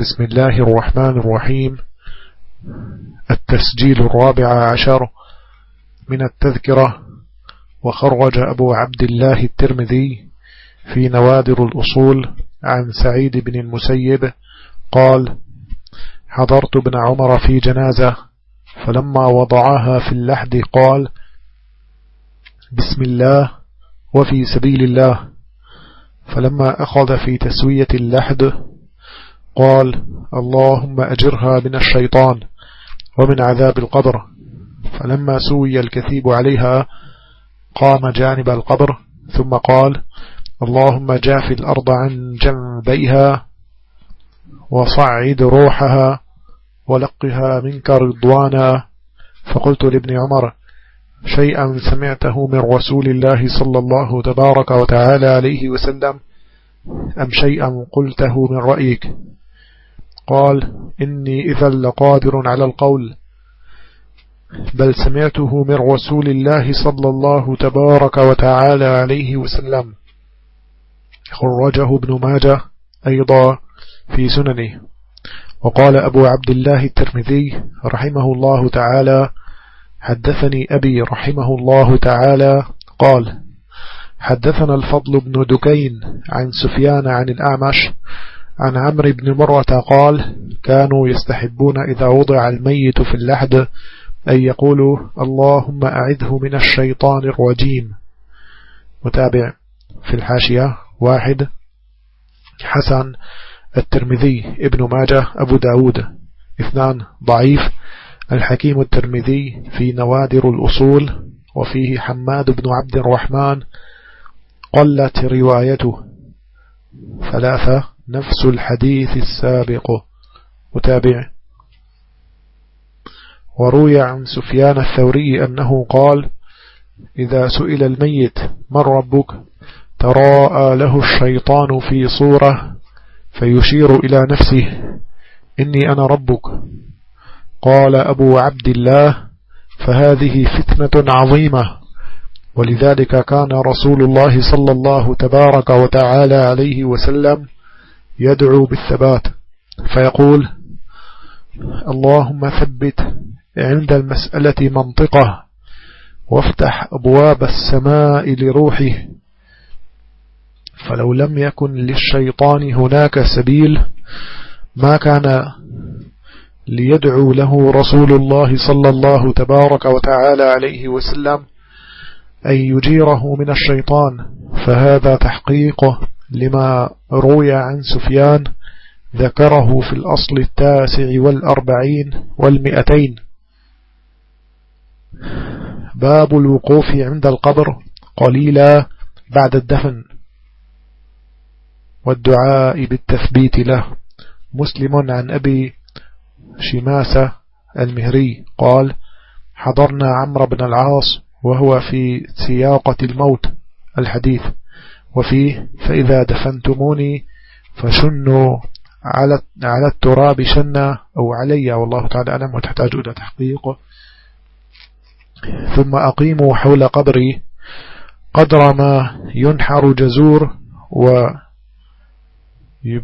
بسم الله الرحمن الرحيم. التسجيل الرابع عشر من التذكرة وخرج أبو عبد الله الترمذي في نوادر الأصول عن سعيد بن المسيب قال حضرت ابن عمر في جنازة فلما وضعها في اللحد قال بسم الله وفي سبيل الله. فلما أخذ في تسوية اللحد قال اللهم أجرها من الشيطان ومن عذاب القبر. فلما سوي الكثيب عليها قام جانب القبر ثم قال اللهم جاف الأرض عن جنبيها وصعد روحها ولقها منك رضوانا. فقلت لابن عمر شيئا سمعته من رسول الله صلى الله تبارك وتعالى عليه وسلم أم شيئا قلته من رأيك؟ قال إني إذا لقادر على القول. بل سمعته من رسول الله صلى الله تبارك وتعالى عليه وسلم. خرجه ابن ماجه أيضا في سننه. وقال أبو عبد الله الترمذي رحمه الله تعالى حدثني أبي رحمه الله تعالى قال حدثنا الفضل بن دكين عن سفيان عن الأعمش عن عمرو بن مرة قال كانوا يستحبون إذا وضع الميت في اللحد أن يقولوا اللهم أعذه من الشيطان الرجيم. متابع في الحاشية واحد حسن الترمذي ابن ماجه أبو داود. اثنان ضعيف. الحكيم الترمذي في نوادر الأصول وفيه حماد بن عبد الرحمن قلت روايته ثلاثة. نفس الحديث السابق. متابع. وروي عن سفيان الثوري أنه قال إذا سئل الميت من ربك? تراءى له الشيطان في صورة فيشير إلى نفسه إني أنا ربك. قال أبو عبد الله فهذه فتنة عظيمة. ولذلك كان رسول الله صلى الله تبارك وتعالى عليه وسلم يدعو بالثبات فيقول اللهم ثبت عند المسألة منطقة وافتح أبواب السماء لروحه فلو لم يكن للشيطان هناك سبيل ما كان ليدعو له رسول الله صلى الله تبارك وتعالى عليه وسلم أن يجيره من الشيطان فهذا تحقيقه لما روي عن سفيان ذكره في الأصل التاسع والأربعين والمئتين. باب الوقوف عند القبر قليلا بعد الدفن. والدعاء بالتثبيت له. مسلم عن أبي شماسة المهري قال حضرنا عمرو بن العاص وهو في سياقة الموت. الحديث وفيه فإذا دفنتموني فشنوا على على التراب شنا أو علي. والله تعالى أعلم وتحتاج إلى تحقيقه ثم أقيموا حول قبري قدر ما ينحر جزور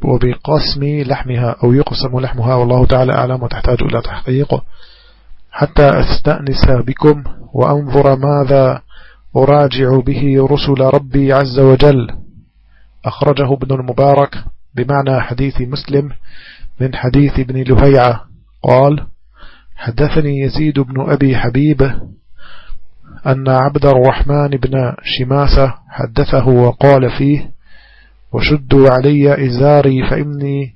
وبقسم لحمها أو يقسم لحمها. والله تعالى أعلم وتحتاج إلى تحقيقه حتى أستأنس بكم وأنظر ماذا أراجع به رسل ربي عز وجل. أخرجه ابن المبارك بمعنى حديث مسلم من حديث ابن لهيعة. قال حدثني يزيد بن أبي حبيب أن عبد الرحمن بن شماسة حدثه وقال فيه وشدوا علي إزاري فإني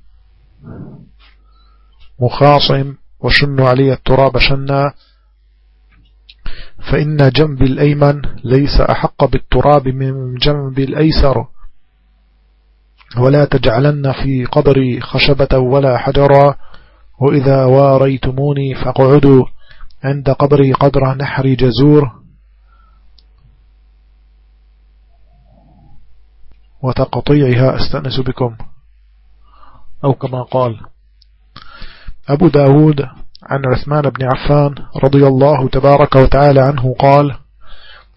مخاصم وشنوا علي التراب شنا فإن جنب الأيمن ليس أحق بالتراب من جنب الأيسر. ولا تجعلن في قبري خشبة ولا حجرا. وإذا واريتموني فاقعدوا عند قبري قدر نحر جزور. وتقطيعها أستأنس بكم. أو كما قال أبو داود عن عثمان بن عفان رضي الله تبارك وتعالى عنه قال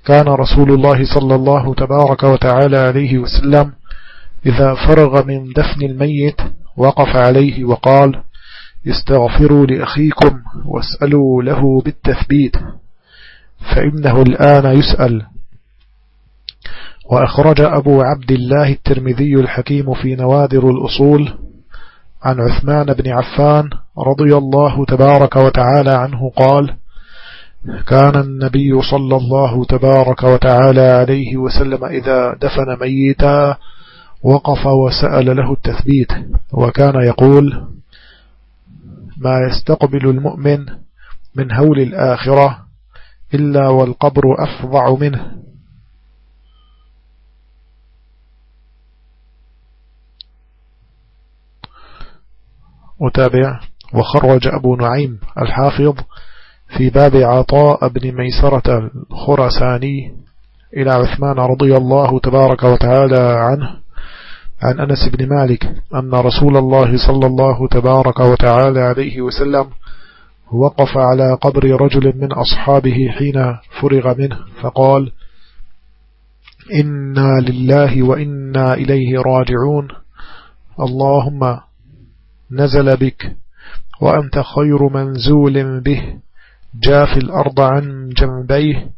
كان رسول الله صلى الله تبارك وتعالى عليه وسلم إذا فرغ من دفن الميت وقف عليه وقال استغفروا لأخيكم واسألوا له بالتثبيت فإنه الآن يسأل. وأخرج أبو عبد الله الترمذي الحكيم في نوادر الأصول عن عثمان بن عفان رضي الله تبارك وتعالى عنه قال كان النبي صلى الله تبارك وتعالى عليه وسلم إذا دفن ميتا وقف وسأل له التثبيت وكان يقول ما يستقبل المؤمن من هول الآخرة إلا والقبر أفضع منه متابع. وخرج أبو نعيم الحافظ في باب عطاء بن ميسرة الخرساني إلى عثمان رضي الله تبارك وتعالى عنه عن أنس بن مالك أن رسول الله صلى الله تبارك وتعالى عليه وسلم وقف على قبر رجل من أصحابه حين فرغ منه فقال إنا لله وإنا إليه راجعون. اللهم نزل بك. وأنت خير منزول به. جاف الأرض عن جنبيه.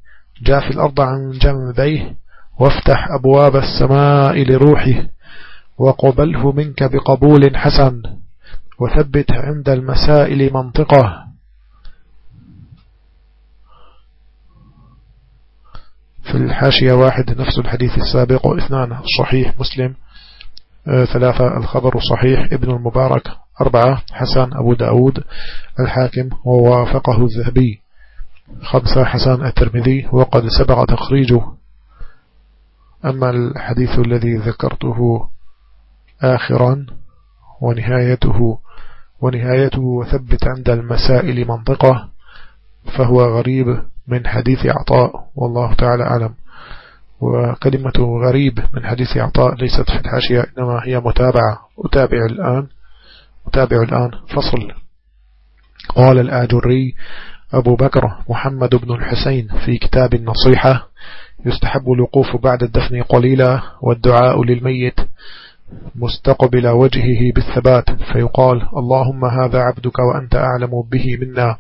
جاف الأرض عن جنبيه. وافتح أبواب السماء لروحه. وقبله منك بقبول حسن. وثبت عند المسائل منطقه. في الحاشية واحد نفس الحديث السابق. واثنان صحيح مسلم. ثلاثة الخبر صحيح ابن المبارك أربعة حسن أبو داود الحاكم ووافقه الذهبي. خمسة حسن الترمذي وقد سبق تخريجه. أما الحديث الذي ذكرته آخرا ونهايته ونهايته وثبت عند المسائل منطقة فهو غريب من حديث عطاء والله تعالى أعلم. وكلمة غريب من حديث عطاء ليست في الحاشية إنما هي متابعة. أتابع الآن أتابع الآن فصل. قال الآجري أبو بكر محمد بن الحسين في كتاب النصيحة يستحب الوقوف بعد الدفن قليلا والدعاء للميت مستقبل وجهه بالثبات. فيقال اللهم هذا عبدك وأنت أعلم به منا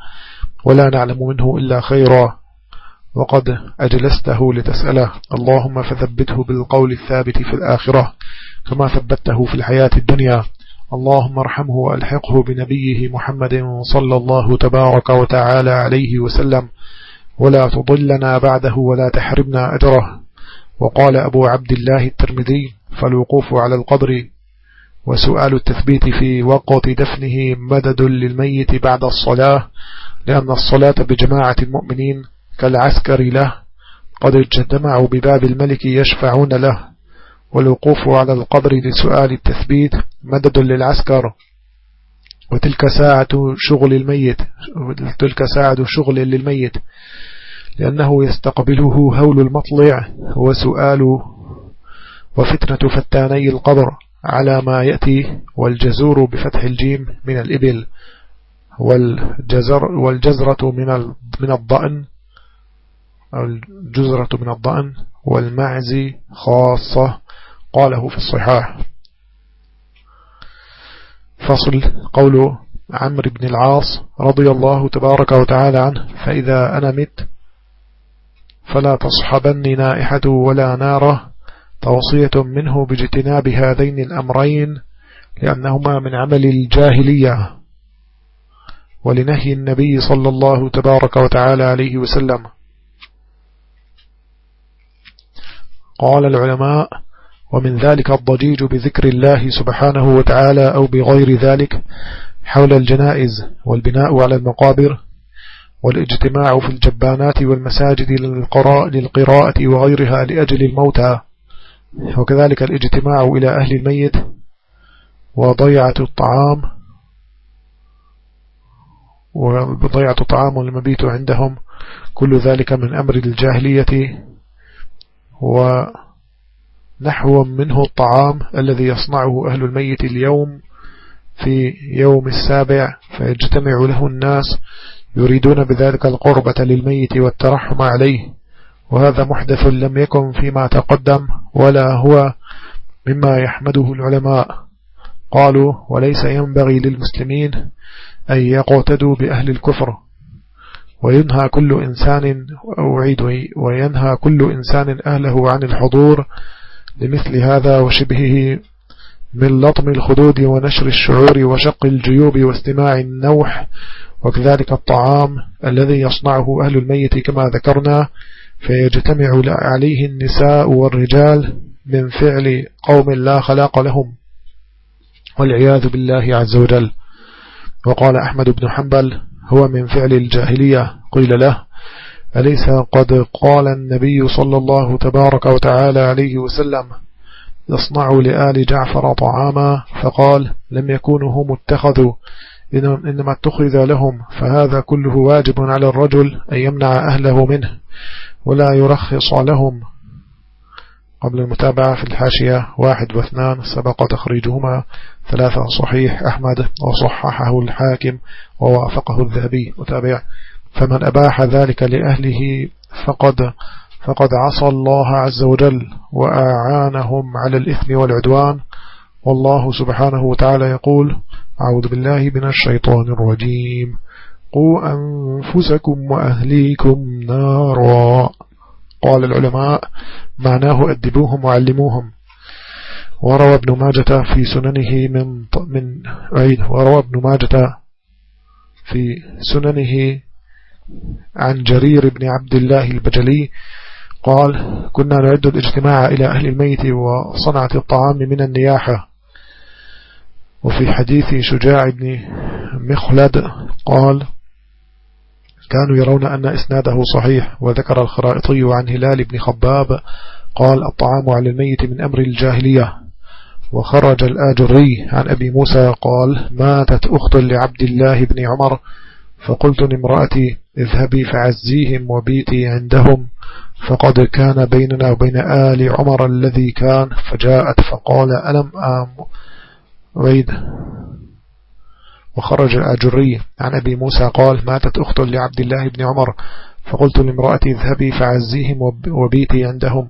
ولا نعلم منه إلا خيرا. وقد أجلسته لتسأله اللهم فثبته بالقول الثابت في الآخرة كما ثبته في الحياة الدنيا. اللهم ارحمه وألحقه بنبيه محمد صلى الله تبارك وتعالى عليه وسلم. ولا تضلنا بعده ولا تحرمنا أجره. وقال أبو عبد الله الترمذي فالوقوف على القبر. وسؤال التثبيت في وقت دفنه مدد للميت بعد الصلاة لأن الصلاة بجماعة المؤمنين كالعسكر له قد اجتمعوا بباب الملك يشفعون له. والوقوف على القبر لسؤال التثبيت مدد للعسكر. وتلك ساعة شغل الميت تلك ساعة شغل للميت. لأنه يستقبله هول المطلع وسؤال وفتنة فتاني القبر على ما يأتي والجزور بفتح الجيم من الإبل والجزر والجزرة من من الضأن. الجزرة من الضأن والمعز خاصة قاله في الصحاح. فصل قول عمرو بن العاص رضي الله تبارك وتعالى عنه فإذا أنا مت فلا تصحبني نائحة ولا ناره توصية منه باجتناب هذين الأمرين لأنهما من عمل الجاهلية. ولنهي النبي صلى الله تبارك وتعالى عليه وسلم. قال العلماء ومن ذلك الضجيج بذكر الله سبحانه وتعالى أو بغير ذلك حول الجنائز والبناء على المقابر والاجتماع في الجبانات والمساجد للقراءة وغيرها لأجل الموتى. وكذلك الاجتماع إلى أهل الميت وضيعة الطعام وضيعة الطعام والمبيت عندهم كل ذلك من أمر الجاهلية. ونحو منه الطعام الذي يصنعه أهل الميت اليوم في يوم السابع فيجتمع له الناس يريدون بذلك القربة للميت والترحم عليه. وهذا محدث لم يكن فيما تقدم ولا هو مما يحمده العلماء. قالوا وليس ينبغي للمسلمين أن يقتدوا بأهل الكفر وينهى كل إنسان أعيد وينهى كل إنسان أهله عن الحضور لمثل هذا وشبهه من لطم الخدود ونشر الشعور وشق الجيوب واستماع النوح وكذلك الطعام الذي يصنعه أهل الميت كما ذكرنا فيجتمع عليه النساء والرجال من فعل قوم لا خلاق لهم. والعياذ بالله عز وجل. وقال أحمد بن حنبل هو من فعل الجاهلية. قيل له أليس قد قال النبي صلى الله تبارك وتعالى عليه وسلم يصنع لآل جعفر طعاما فقال لم يكونوا هم اتخذوا إنما اتخذ لهم فهذا كله واجب على الرجل أن يمنع أهله منه ولا يرخص لهم قبل المتابعة في الحاشية واحد واثنان سبق تخريجهما ثلاثة صحيح أحمد وصححه الحاكم ووافقه الذهبي متابع. فمن أباح ذلك لأهله فقد فقد عصى الله عز وجل وأعانهم على الإثم والعدوان. والله سبحانه وتعالى يقول أعوذ بالله من الشيطان الرجيم. قوا أنفسكم وأهليكم نارا. قال العلماء معناه أدبوهم وعلموهم. وروى ابن ماجة في سننه من من عيد. وروى ابن ماجة في سننه عن جرير بن عبد الله البجلي قال كنا نعد الاجتماع إلى أهل الميت وصنعة الطعام من النياحة وفي حديث شجاع بن مخلد قال كانوا يرون أن إسناده صحيح وذكر الخرائطي عن هلال بن خباب قال الطعام على الميت من أمر الجاهلية وخرج الآجري عن أبي موسى قال ماتت أخت لعبد الله بن عمر فقلت لامرأتي اذهبي فعزيهم وبيتي عندهم فقد كان بيننا وبين آل عمر الذي كان فجاءت فقال ألم آم؟ ويد وخرج الأجري عن أبي موسى قال ماتت أخت لعبد الله بن عمر. فقلت لامرأتي اذهبي فعزيهم وبيتي عندهم.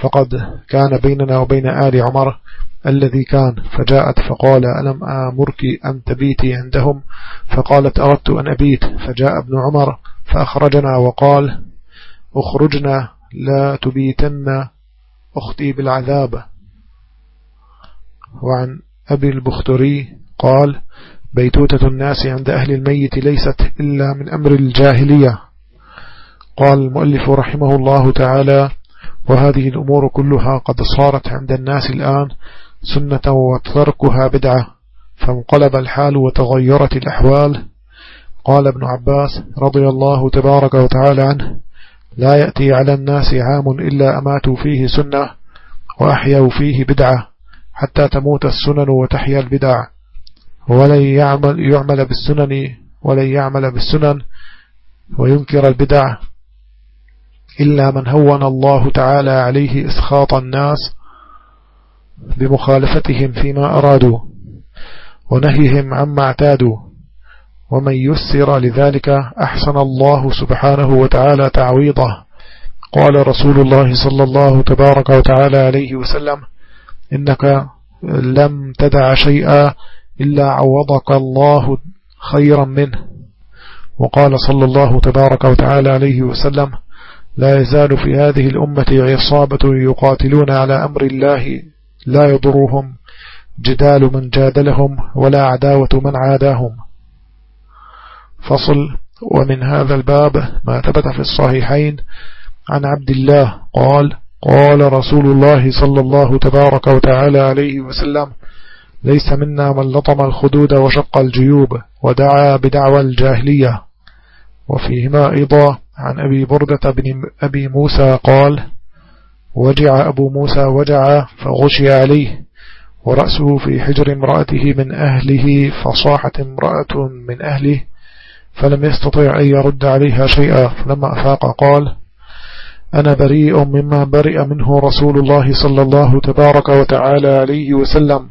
فقد كان بيننا وبين آل عمر الذي كان. فجاءت فقال ألم آمرك أن تبيتي عندهم؟ فقالت أردت أن أبيت. فجاء ابن عمر فأخرجنا وقال أخرجنا لا تبيتن أختي بالعذاب. وعن أبي البختري قال بيتوتة الناس عند أهل الميت ليست إلا من أمر الجاهلية. قال المؤلف رحمه الله تعالى وهذه الأمور كلها قد صارت عند الناس الآن سنة وتركها بدعة فانقلب الحال وتغيرت الأحوال. قال ابن عباس رضي الله تبارك وتعالى عنه لا يأتي على الناس عام إلا أماتوا فيه سنة وأحيوا فيه بدعة حتى تموت السنن وتحيا البدع. ولن يعمل, يعمل بالسنن ولن يعمل بالسنن وينكر البدع إلا من هون الله تعالى عليه إسخاط الناس بمخالفتهم فيما أرادوا ونهيهم عما اعتادوا ومن يسر لذلك أحسن الله سبحانه وتعالى تعويضه. قال رسول الله صلى الله تبارك وتعالى عليه وسلم إنك لم تدع شيئا إلا عوضك الله خيرا منه. وقال صلى الله تبارك وتعالى عليه وسلم لا يزال في هذه الأمة عصابة يقاتلون على أمر الله لا يضرهم جدال من جادلهم ولا عداوة من عاداهم. فصل ومن هذا الباب ما ثبت في الصحيحين عن عبد الله قال قال رسول الله صلى الله تبارك وتعالى عليه وسلم ليس منا من لطم الخدود وشق الجيوب ودعا بدعوى الجاهلية. وفيهما أيضا عن أبي بردة بن أبي موسى قال وجع أبو موسى وجع فغشي عليه ورأسه في حجر امرأته من أهله فصاحت امرأة من أهله فلم يستطيع أن يرد عليها شيئا. فلما أفاق قال أنا بريء مما برئ منه رسول الله صلى الله تبارك وتعالى عليه وسلم.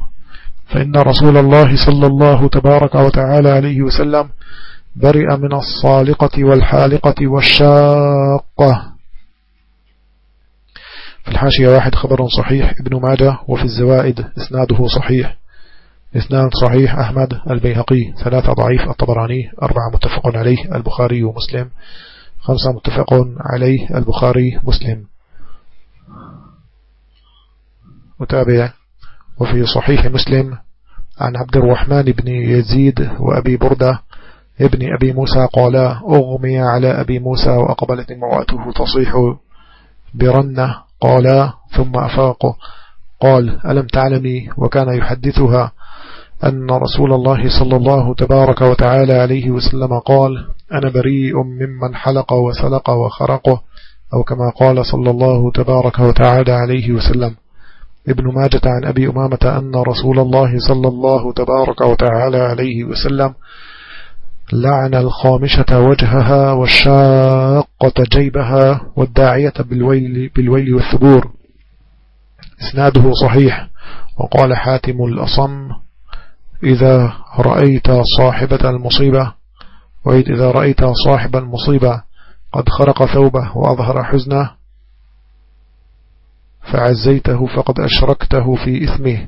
فإن رسول الله صلى الله تبارك وتعالى عليه وسلم برئ من الصالقة والحالقة والشاقة. في الحاشية واحد خبر صحيح ابن ماجه وفي الزوائد إسناده صحيح. اثنان صحيح أحمد البيهقي ثلاثة ضعيف الطبراني أربعة متفق عليه البخاري ومسلم. خمسة متفق عليه البخاري مسلم متابع وفي صحيح مسلم عن عبد الرحمن بن يزيد وأبي بردة ابن أبي موسى قالا أغمي على أبي موسى وأقبلت امرأته تصيح برنة قالا ثم أفاق قال ألم تعلمي وكان يحدثها أن رسول الله صلى الله تبارك وتعالى عليه وسلم قال أنا بريء ممن حلق وسلق وخرق أو كما قال صلى الله تبارك وتعالى عليه وسلم ابن ماجة عن أبي أمامة أن رسول الله صلى الله تبارك وتعالى عليه وسلم لعن الخامشة وجهها والشاقة جيبها والداعية بالويل, بالويل والثبور. إسناده صحيح. وقال حاتم الأصم إذا رأيت صاحبة المصيبة وإذ إذا رأيت صاحب المصيبة قد خرق ثوبه وأظهر حزنه فعزيته فقد أشركته في إثمه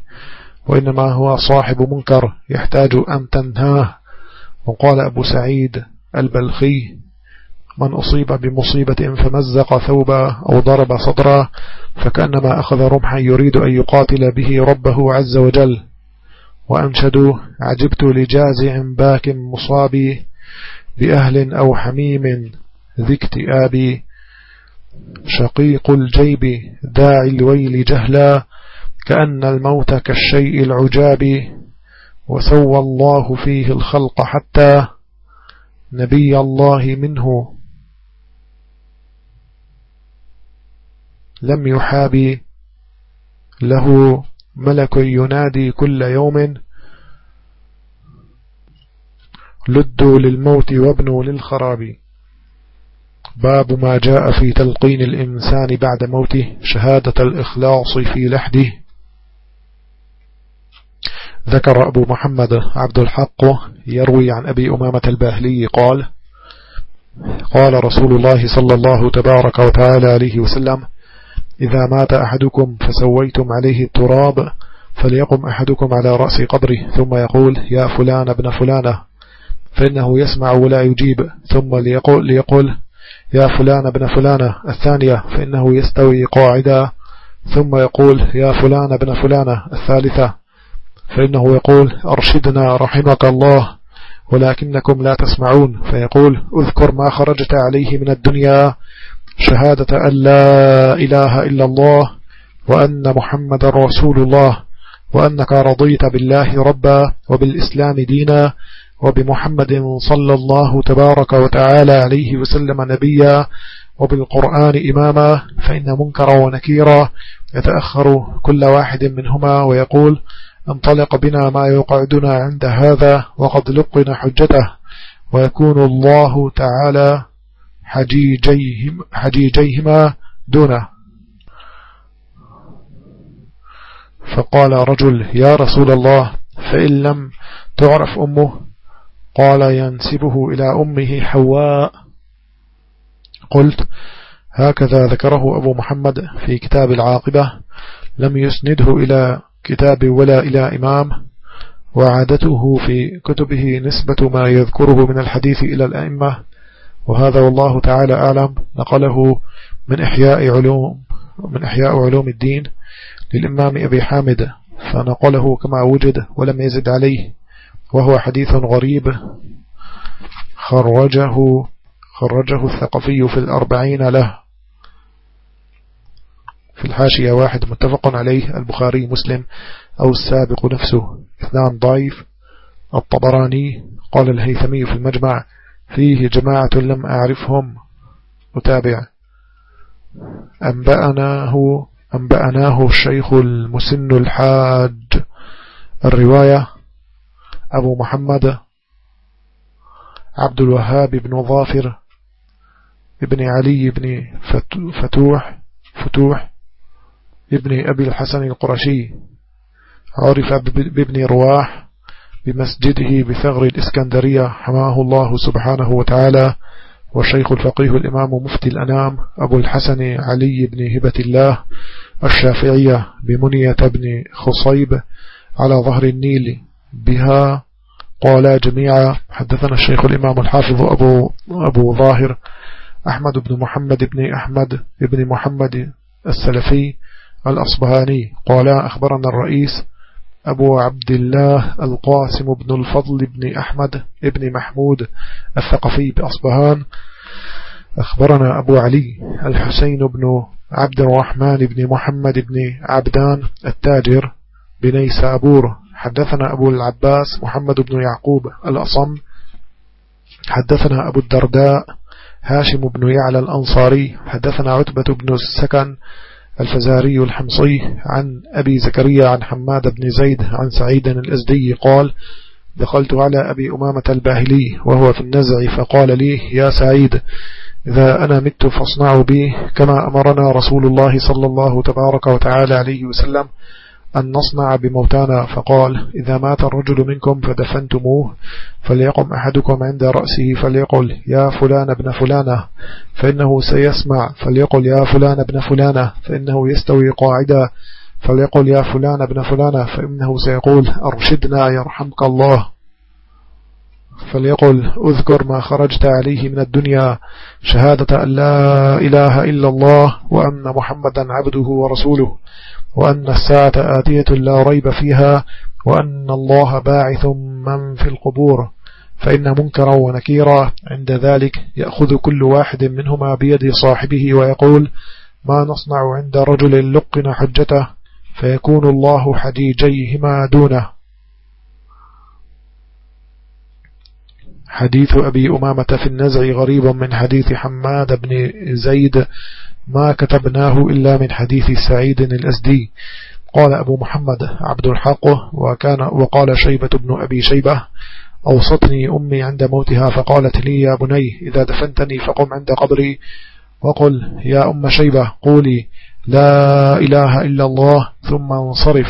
وإنما هو صاحب منكر يحتاج أن تنهاه. وقال أبو سعيد البلخي من أصيب بمصيبة فمزق ثوبه أو ضرب صدره فكأنما أخذ رمحا يريد أن يقاتل به ربه عز وجل. وأنشدوا عجبت لجازع باك مصابي بأهل أو حميم ذي اكتئابي شقيق الجيب داعي الويل جهلا كأن الموت كالشيء العجاب وسوى الله فيه الخلق حتى نبي الله منه. لم يحابي له ملك ينادي كل يوم لدوا للموت وابنوا للخراب. باب ما جاء في تلقين الإنسان بعد موته شهادة الإخلاص في لحده. ذكر أبو محمد عبد الحق يروي عن أبي أمامة الباهلي قال قال رسول الله صلى الله تبارك وتعالى عليه وسلم إذا مات أحدكم فسويتم عليه التراب فليقم أحدكم على رأس قبره ثم يقول يا فلان ابن فلانة فإنه يسمع ولا يجيب ثم ليقول, ليقول يا فلان ابن فلانة الثانية فإنه يستوي قاعدا. ثم يقول يا فلان ابن فلانة الثالثة. فإنه يقول أرشدنا رحمك الله ولكنكم لا تسمعون. فيقول اذكر ما خرجت عليه من الدنيا شهادة أن لا إله إلا الله وأن محمد رسول الله وأنك رضيت بالله ربا وبالإسلام دينا وبمحمد صلى الله تبارك وتعالى عليه وسلم نبيا وبالقرآن إماما فإن منكر ونكيرا يتأخر كل واحد منهما ويقول انطلق بنا ما يقعدنا عند هذا وقد لقنا حجته ويكون الله تعالى حجيجيهم حجيجيهما دونه. فقال رجل يا رسول الله فإن لم تعرف أمه قال ينسبه إلى أمه حواء. قلت هكذا ذكره أبو محمد في كتاب العاقبة. لم يسنده إلى كتاب ولا إلى إمام. وعادته في كتبه نسبة ما يذكره من الحديث إلى الأئمة. وهذا والله تعالى أعلم. نقله من إحياء علوم من إحياء علوم الدين للإمام أبي حامد. فنقله كما وجد ولم يزد عليه. وهو حديث غريب. خرجه خرجه الثقفي في الأربعين له. في الحاشية واحد متفق عليه البخاري مسلم أو السابق نفسه. اثنان ضعيف. الطبراني قال الهيثمي في المجمع فيه جماعة لم أعرفهم. أتابع أنبأناه أنبأناه الشيخ المسن الحاج. الرواية أبو محمد عبد الوهاب بن ظافر ابن علي بن فتوح فتوح ابن أبي الحسن القرشي عرف بابن رواح بمسجده بثغر الإسكندرية حماه الله سبحانه وتعالى والشيخ الفقيه الإمام مفتي الأنام أبو الحسن علي بن هبة الله الشافعية بمنية بن خصيب على ظهر النيل. بها. قالا جميعا حدثنا الشيخ الإمام الحافظ أبو, أبو ظاهر أحمد بن محمد بن أحمد بن محمد السلفي الأصبهاني. قالا أخبرنا الرئيس أبو عبد الله القاسم بن الفضل بن أحمد بن محمود الثقفي بأصبهان. أخبرنا أبو علي الحسين بن عبد الرحمن بن محمد بن عبدان التاجر بنيسابور. حدثنا أبو العباس محمد بن يعقوب الأصم حدثنا أبو الدرداء هاشم بن يعلى الأنصاري حدثنا عتبة بن السكن الفزاري الحمصي عن أبي زكريا عن حماد بن زيد عن سعيد الأزدي قال دخلت على أبي أمامة الباهلي وهو في النزع فقال لي يا سعيد إذا أنا مت فاصنعوا بي كما أمرنا رسول الله صلى الله تبارك وتعالى عليه وسلم أن نصنع بموتانا فقال إذا مات الرجل منكم فدفنتموه فليقم أحدكم عند رأسه فليقل يا فلان ابن فلانة. فإنه سيسمع فليقل يا فلان ابن فلانة. فإنه يستوي قاعدا فليقل يا فلان ابن فلانة. فإنه سيقول أرشدنا يرحمك الله. فليقل اذكر ما خرجت عليه من الدنيا شهادة أن لا إله إلا الله وأن محمدا عبده ورسوله. وأن الساعة آتية لا ريب فيها وأن الله باعث من في القبور فإن منكرا ونكيرا عند ذلك يأخذ كل واحد منهما بيد صاحبه ويقول ما نصنع عند رجل لقن حجته فيكون الله حديجيهما دونه. حديث أبي أمامة في النزع غريب من حديث حماد بن زيد ما كتبناه إلا من حديث سعيد الأسدي قال أبو محمد عبد الحق وكان وقال شيبة بن أبي شيبة أوصتني أمي عند موتها فقالت لي يا بني إذا دفنتني فقم عند قبري. وقل يا أم شيبة قولي لا إله إلا الله ثم انصرف.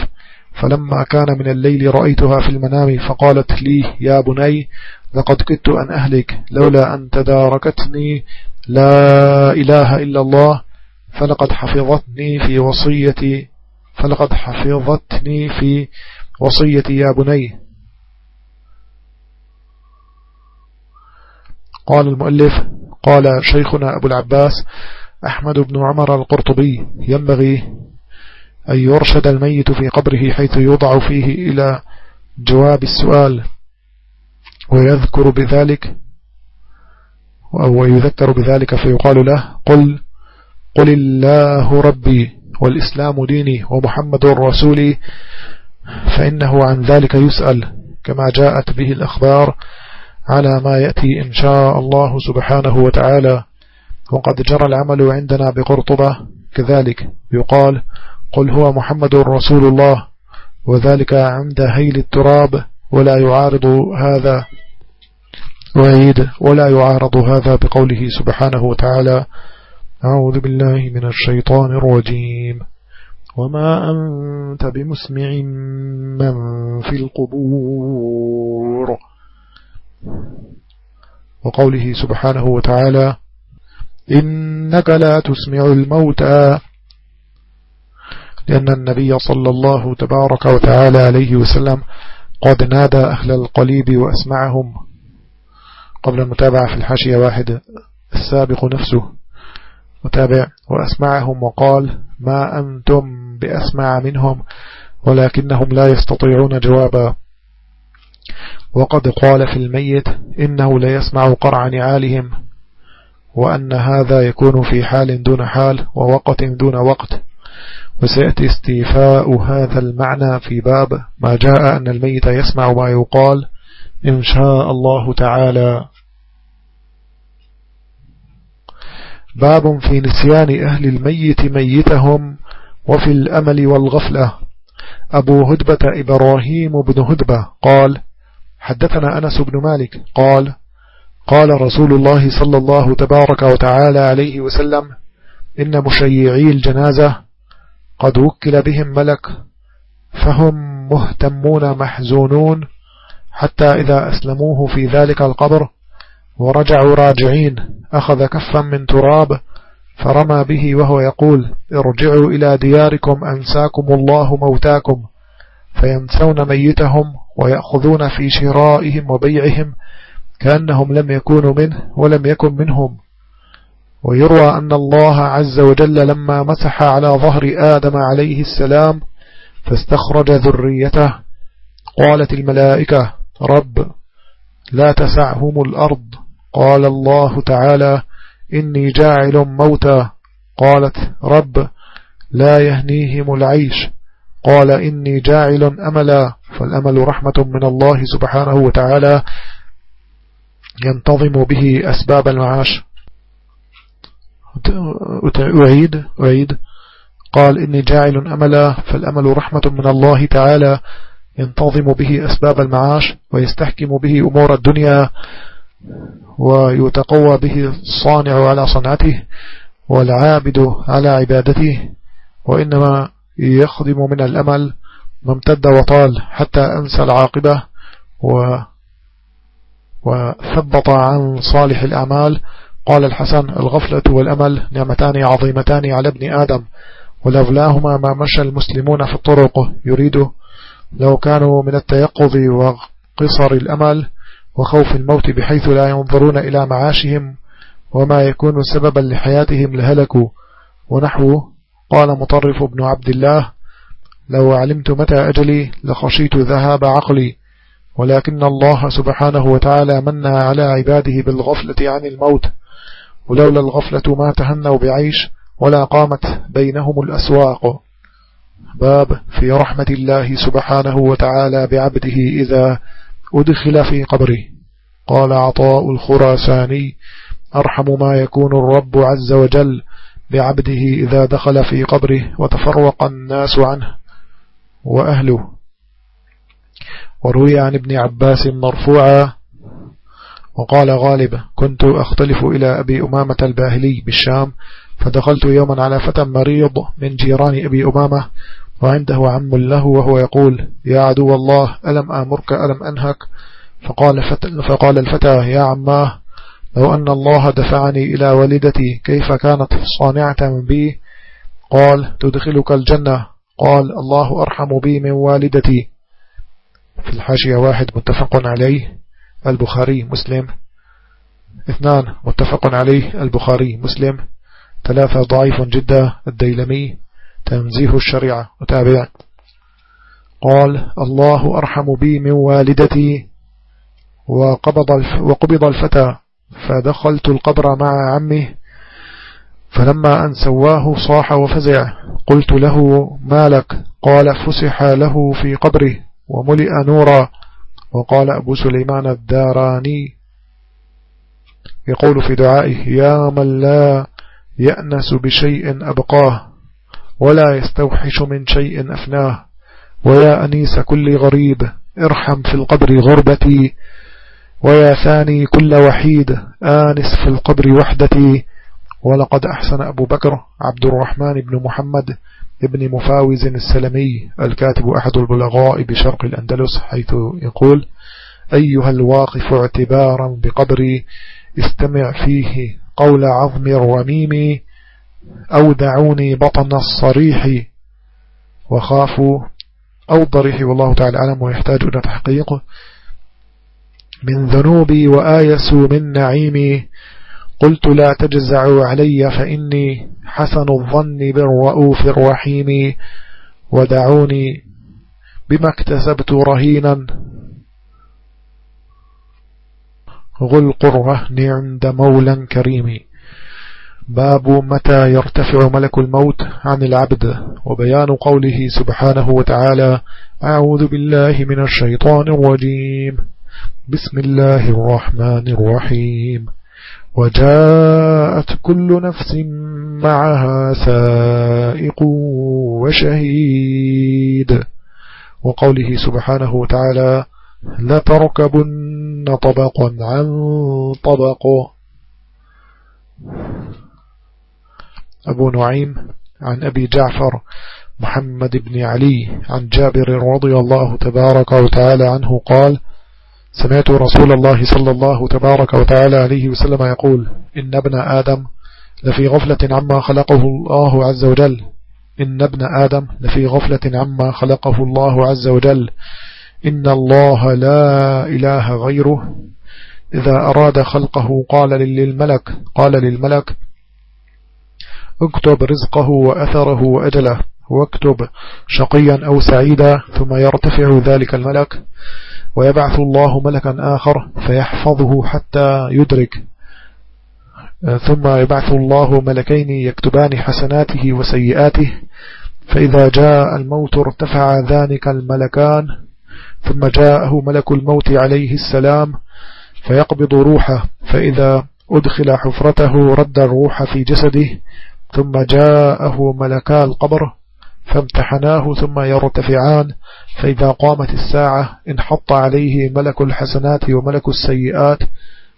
فلما كان من الليل رأيتها في المنام فقالت لي يا بني لقد كدت أن أهلك لولا أن تداركتني لا إله إلا الله فلقد حفظتني في وصيتي فلقد حفظتني في وصيتي يا بني. قال المؤلف قال شيخنا أبو العباس أحمد بن عمر القرطبي ينبغي أن يرشد الميت في قبره حيث يوضع فيه إلى جواب السؤال ويذكر بذلك أو يذكر بذلك فيقال له قل قل الله ربي والإسلام ديني ومحمد رسولي فإنه عن ذلك يسأل كما جاءت به الأخبار على ما يأتي إن شاء الله سبحانه وتعالى وقد جرى العمل عندنا بقرطبة كذلك يقال قل هو محمد رسول الله وذلك عند هيل التراب ولا يعارض هذا وعيد ولا يعارض هذا بقوله سبحانه وتعالى أعوذ بالله من الشيطان الرجيم. وما أنت بمسمع من في القبور. وقوله سبحانه وتعالى إنك لا تسمع الموتى. لأن النبي صلى الله تبارك وتعالى عليه وسلم قد نادى أهل القليب وأسمعهم. قبل المتابعة في الحاشية واحد السابق نفسه. متابع وأسمعهم وقال ما أنتم بأسمع منهم ولكنهم لا يستطيعون جوابا. وقد قال في الميت إنه لا يسمع قرع نعالهم وأن هذا يكون في حال دون حال ووقت دون وقت. وسيأتي استيفاء هذا المعنى في باب ما جاء أن الميت يسمع ما يقال إن شاء الله تعالى. باب في نسيان أهل الميت ميتهم وفي الأمل والغفلة. أبو هدبة إبراهيم بن هدبة قال حدثنا أنس بن مالك قال قال رسول الله صلى الله تبارك وتعالى عليه وسلم إن مشيعي الجنازة قد وكل بهم ملك فهم مهتمون محزونون حتى إذا أسلموه في ذلك القبر ورجعوا راجعين. أخذ كفا من تراب فرمى به وهو يقول ارجعوا إلى دياركم أنساكم الله موتاكم. فينسون ميتهم ويأخذون في شرائهم وبيعهم كأنهم لم يكونوا منه ولم يكن منهم. ويروى أن الله عز وجل لما مسح على ظهر آدم عليه السلام فاستخرج ذريته. قالت الملائكة رب لا تسعهم الأرض. قال الله تعالى إني جاعل موتى. قالت رب لا يهنيهم العيش. قال إني جاعل أملا. فالأمل رحمة من الله سبحانه وتعالى ينتظم به أسباب المعاش. أعيد أعيد. قال إني جاعل أملا. فالأمل رحمة من الله تعالى ينتظم به أسباب المعاش ويستحكم به أمور الدنيا. ويتقوى به الصانع على صنعته والعابد على عبادته وإنما يخدم من الأمل ما امتد وطال حتى أنسى العاقبة و وثبط عن صالح الأعمال. قال الحسن الغفلة والأمل نعمتان عظيمتان على ابن آدم ولولاهما ما مشى المسلمون في الطرق يريد لو كانوا من التيقظ وقصر الأمل وخوف الموت بحيث لا ينظرون إلى معاشهم وما يكون سببا لحياتهم لهلكوا. ونحوه قال مطرف بن عبد الله لو علمت متى أجلي لخشيت ذهاب عقلي. ولكن الله سبحانه وتعالى من على عباده بالغفلة عن الموت. ولولا الغفلة ما تهنوا بعيش ولا قامت بينهم الأسواق. باب في رحمة الله سبحانه وتعالى بعبده إذا أدخل في قبره. قال عطاء الخراساني أرحم ما يكون الرب عز وجل بعبده إذا دخل في قبره وتفرق الناس عنه وأهله. وروي عن ابن عباس مرفوعا وقال غالب كنت أختلف إلى أبي أمامة الباهلي بالشام فدخلت يوما على فتى مريض من جيران أبي أمامة وعنده عم له وهو يقول يا عدو الله ألم آمرك؟ ألم أنهك؟ فقال, فقال الفتى يا عماه لو أن الله دفعني إلى والدتي كيف كانت صانعة بي؟ قال تدخلك الجنة. قال الله أرحم بي من والدتي. في الحاشية واحد متفق عليه البخاري مسلم. اثنان متفق عليه البخاري مسلم. ثلاثة ضعيف جدا. الديلمي تنزيه الشريعة. متابع قال الله أرحم بي من والدتي وقبض وقبض الفتى فدخلت القبر مع عمه فلما أن سواه صاح وفزع. قلت له ما لك؟ قال فسح له في قبره وملئ نورا. وقال أبو سليمان الداراني يقول في دعائه يا من لا يأنس بشيء أبقاه. ولا يستوحش من شيء أفناه. ويا أنيس كل غريب ارحم في القبر غربتي. ويا ثاني كل وحيد آنس في القبر وحدتي. ولقد أحسن أبو بكر عبد الرحمن بن محمد ابن مفاوز السلمي الكاتب أحد البلغاء بشرق الأندلس حيث يقول أيها الواقف اعتبارا بقبري استمع فيه قول عظم الرميم. أودعوني بطن الصريح وخافوا أو الضريح والله تعالى أعلم ويحتاج إلى تحقيق. من ذنوبي وآيسوا من نعيمي قلت لا تجزعوا علي فإني حسن الظن بالرؤوف الرحيم. ودعوني بما اكتسبت رهينا. غلق الرهن عند مولى كريم باب متى يرتفع ملك الموت عن العبد وبيان قوله سبحانه وتعالى أعوذ بالله من الشيطان الرجيم. بسم الله الرحمن الرحيم. وجاءت كل نفس معها سائق وشهيد. وقوله سبحانه وتعالى لتركبن طبقا عن طبق أبو نعيم عن أبي جعفر محمد بن علي عن جابر رضي الله تبارك وتعالى عنه قال سمعت رسول الله صلى الله تبارك وتعالى عليه وسلم يقول إن ابن آدم لفي غفلة عما خلقه الله عز وجل. إن ابن آدم لفي غفلة عما خلقه الله عز وجل. إن الله لا إله غيره. إذا أراد خلقه قال للملك قال للملك اكتب رزقه وأثره وأجله واكتب شقيا أو سعيدا ثم يرتفع ذلك الملك ويبعث الله ملكا آخر فيحفظه حتى يدرك. ثم يبعث الله ملكين يكتبان حسناته وسيئاته فإذا جاء الموت ارتفع ذلك الملكان ثم جاءه ملك الموت عليه السلام فيقبض روحه فإذا أدخل حفرته رد الروح في جسده ثم جاءه ملكا القبر فامتحناه ثم يرتفعان فإذا قامت الساعة انحط عليه ملك الحسنات وملك السيئات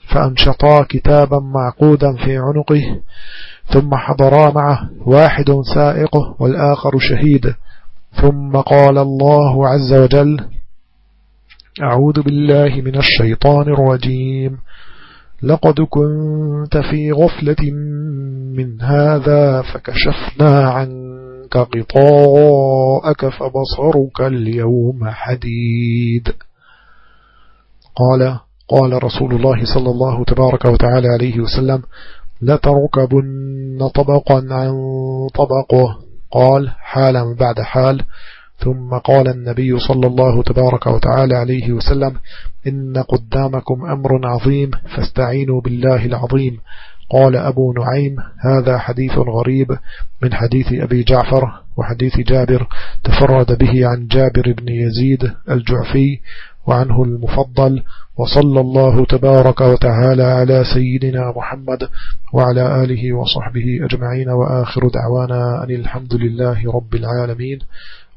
فأنشطا كتابا معقودا في عنقه ثم حضرا معه واحد سائقه والآخر شهيد ثم قال الله عز وجل أعوذ بالله من الشيطان الرجيم. لقد كنت في غفلة من هذا فكشفنا عنك غطاءك فبصرك اليوم حديد. قال قال رسول الله صلى الله تبارك وتعالى عليه وسلم لتركبن طبقا عن طبقه. قال حالا بعد حال ثم قال النبي صلى الله تبارك وتعالى عليه وسلم إن قدامكم أمر عظيم فاستعينوا بالله العظيم. قال أبو نعيم هذا حديث غريب من حديث أبي جعفر وحديث جابر تفرد به عن جابر بن يزيد الجعفي وعنه المفضل وصلى الله تبارك وتعالى على سيدنا محمد وعلى آله وصحبه أجمعين وآخر دعوانا أن الحمد لله رب العالمين.